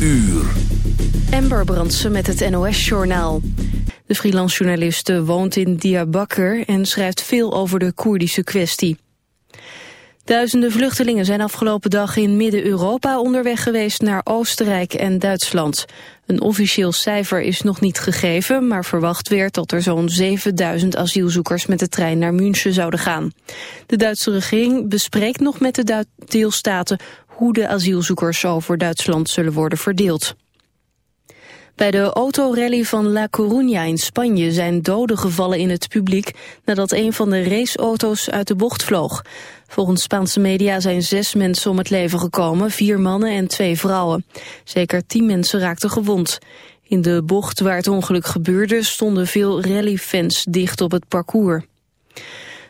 uur. Amber Brandsen met het NOS-journaal. De freelancejournaliste woont in Diyarbakir en schrijft veel over de Koerdische kwestie. Duizenden vluchtelingen zijn afgelopen dag in Midden-Europa onderweg geweest naar Oostenrijk en Duitsland. Een officieel cijfer is nog niet gegeven, maar verwacht werd dat er zo'n 7000 asielzoekers met de trein naar München zouden gaan. De Duitse regering bespreekt nog met de deelstaten hoe de asielzoekers over Duitsland zullen worden verdeeld. Bij de autorally van La Coruña in Spanje zijn doden gevallen in het publiek nadat een van de raceauto's uit de bocht vloog. Volgens Spaanse media zijn zes mensen om het leven gekomen, vier mannen en twee vrouwen. Zeker tien mensen raakten gewond. In de bocht waar het ongeluk gebeurde stonden veel rallyfans dicht op het parcours.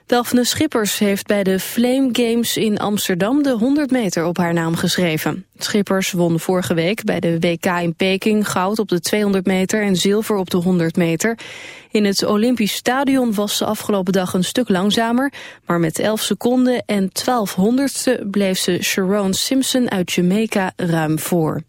Daphne Schippers heeft bij de Flame Games in Amsterdam de 100 meter op haar naam geschreven. Schippers won vorige week bij de WK in Peking goud op de 200 meter en zilver op de 100 meter. In het Olympisch Stadion was ze afgelopen dag een stuk langzamer, maar met 11 seconden en 12 honderdste bleef ze Sharon Simpson uit Jamaica ruim voor.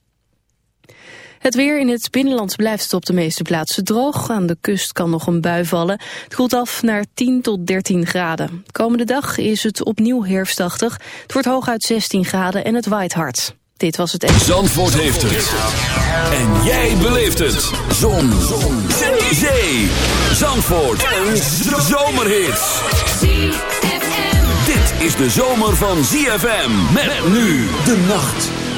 Het weer in het binnenland blijft op de meeste plaatsen droog. Aan de kust kan nog een bui vallen. Het koelt af naar 10 tot 13 graden. Komende dag is het opnieuw herfstachtig. Het wordt hooguit 16 graden en het waait hard. Dit was het... Zandvoort heeft het. En jij beleeft het. Zon. Zon. Zee. Zandvoort. Een zomerhit. Dit is de zomer van ZFM. Met nu de nacht.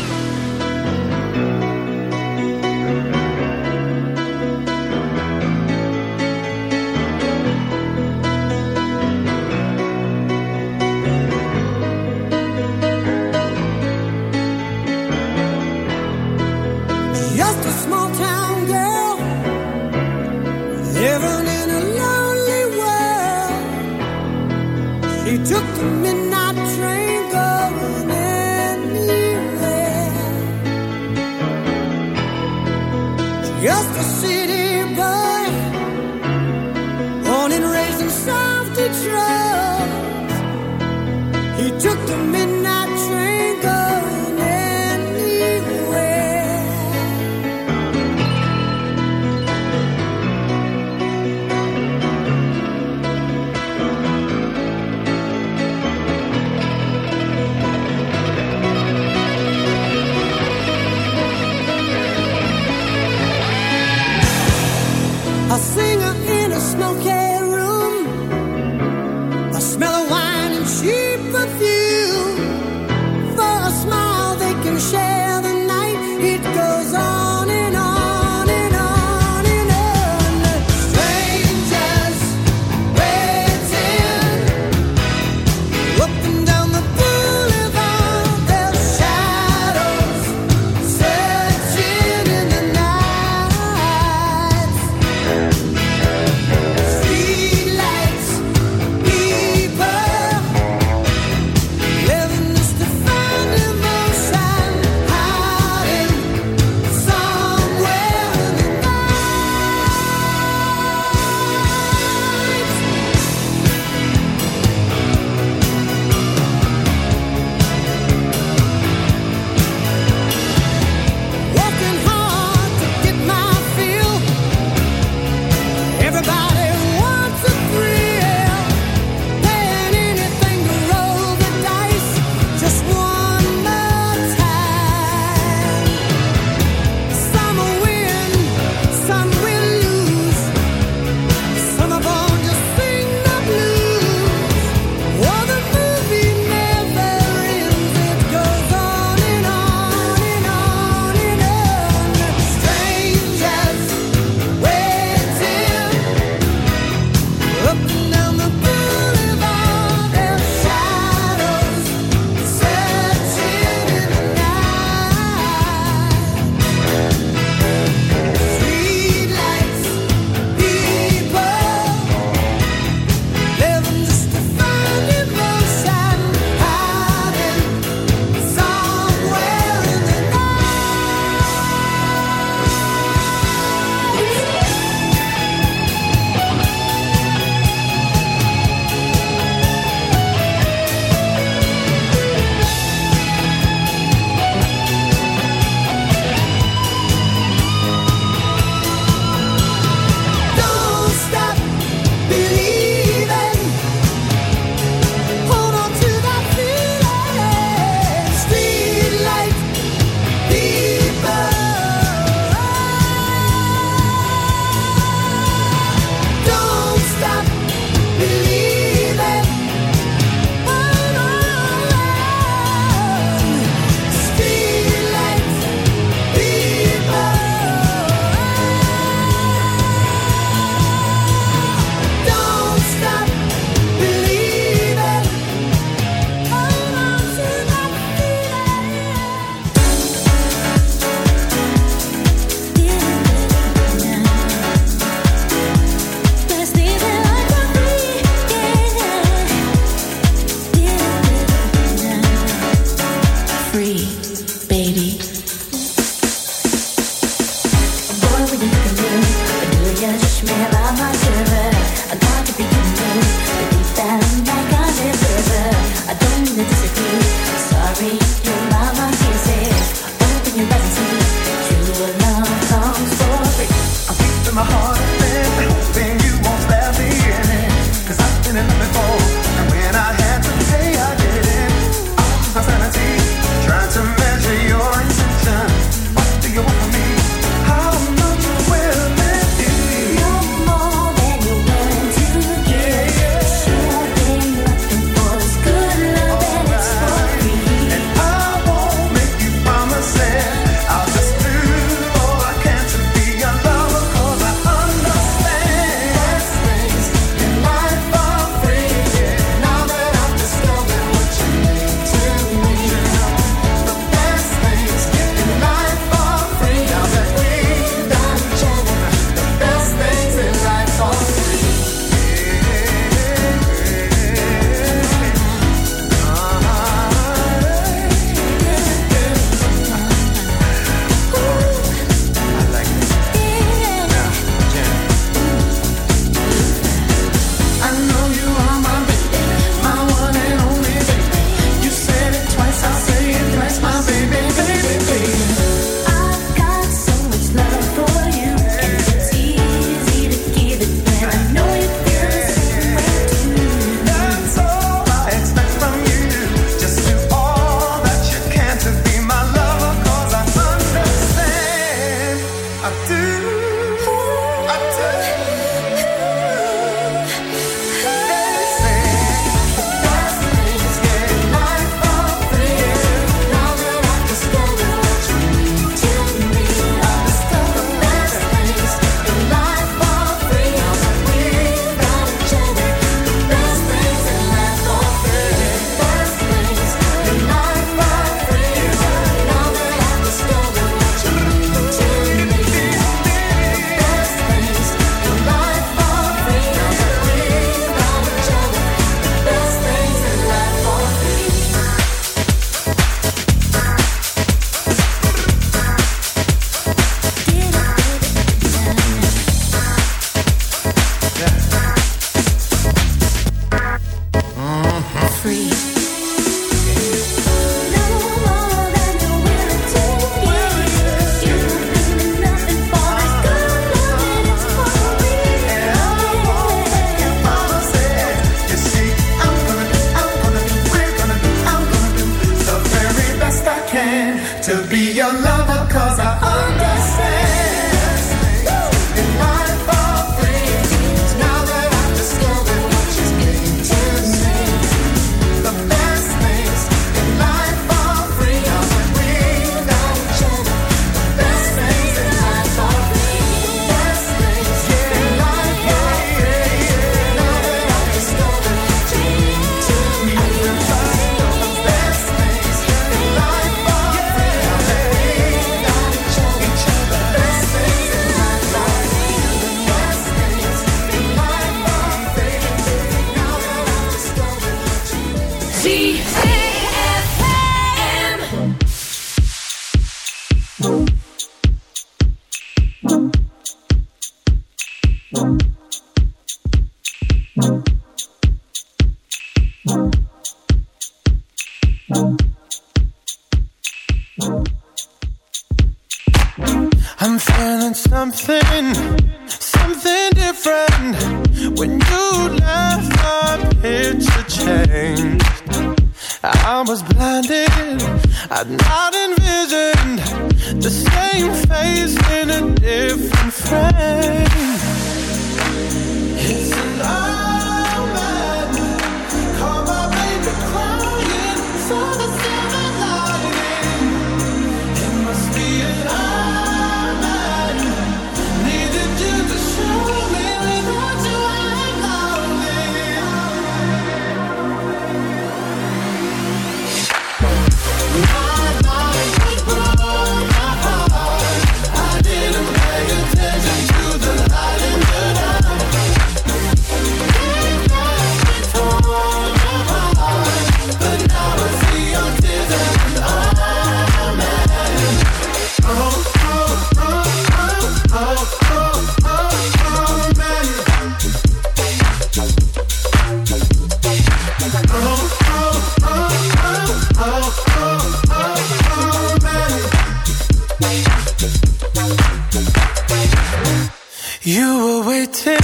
You were waiting,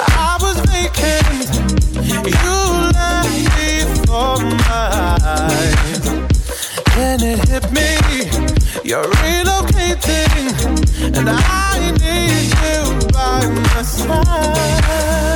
I was waiting. You left me for mine. Then it hit me, you're relocating, and I need you by my side.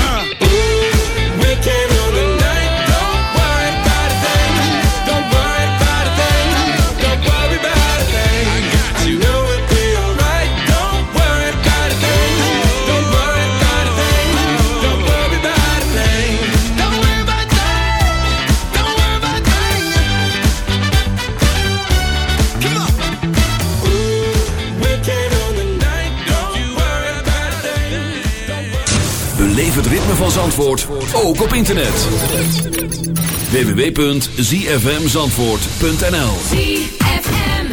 Van Zandvoort, ook op internet. www.zfmzandvoort.nl ZFM.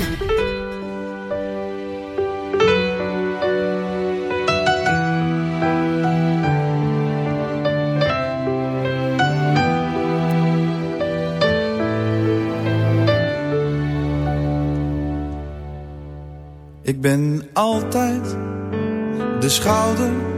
Ik ben altijd de schouder, de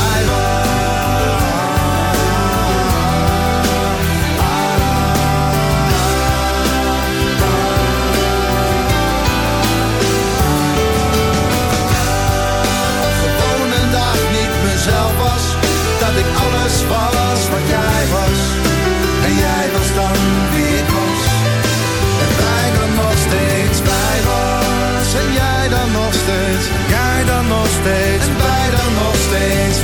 steeds. En wij dan nog steeds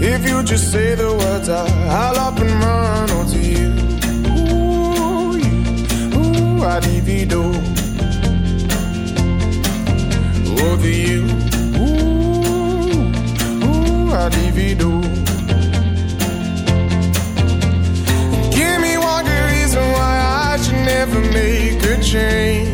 If you just say the words, I, I'll up and run onto you. Ooh, you, ooh, I divido. Over you. Ooh, ooh, I divido. Give me one good reason why I should never make a change.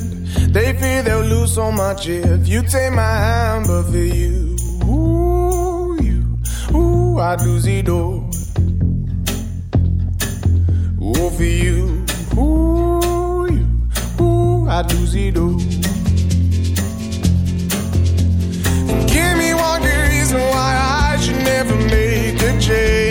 They fear they'll lose so much if you take my hand, but for you, ooh, you, ooh, I'd lose it all. Ooh, for you, ooh, you, ooh, I'd lose it all. Give me one good reason why I should never make a change.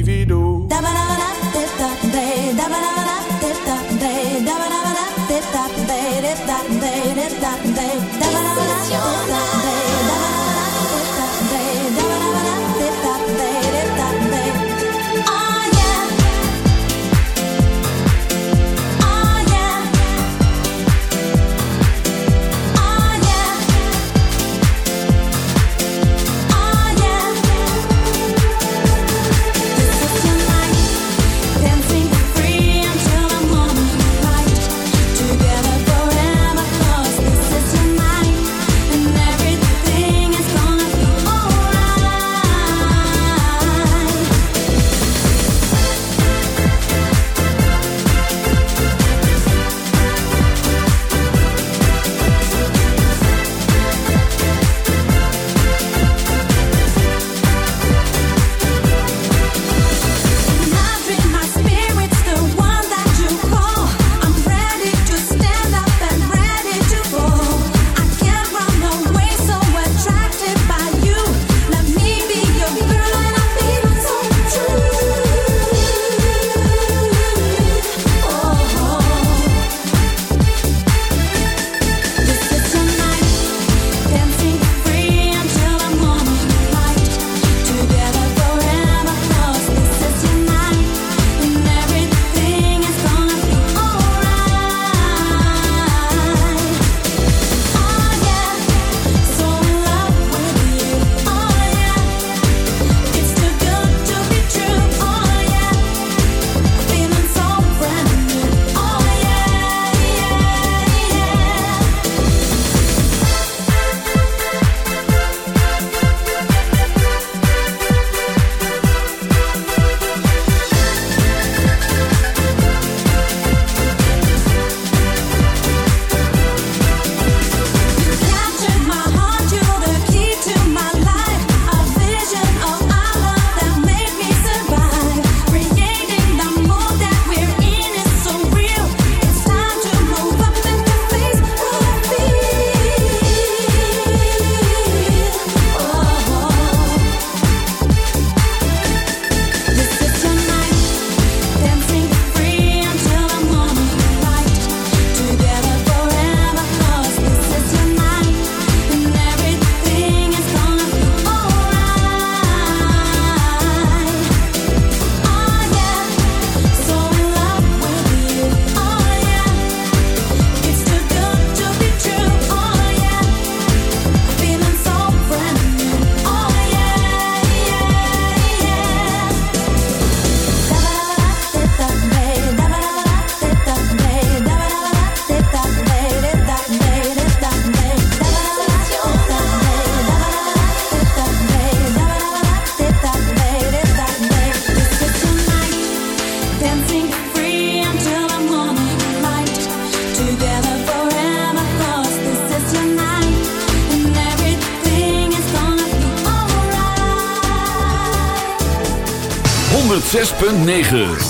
106.9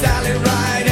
Sally Ride.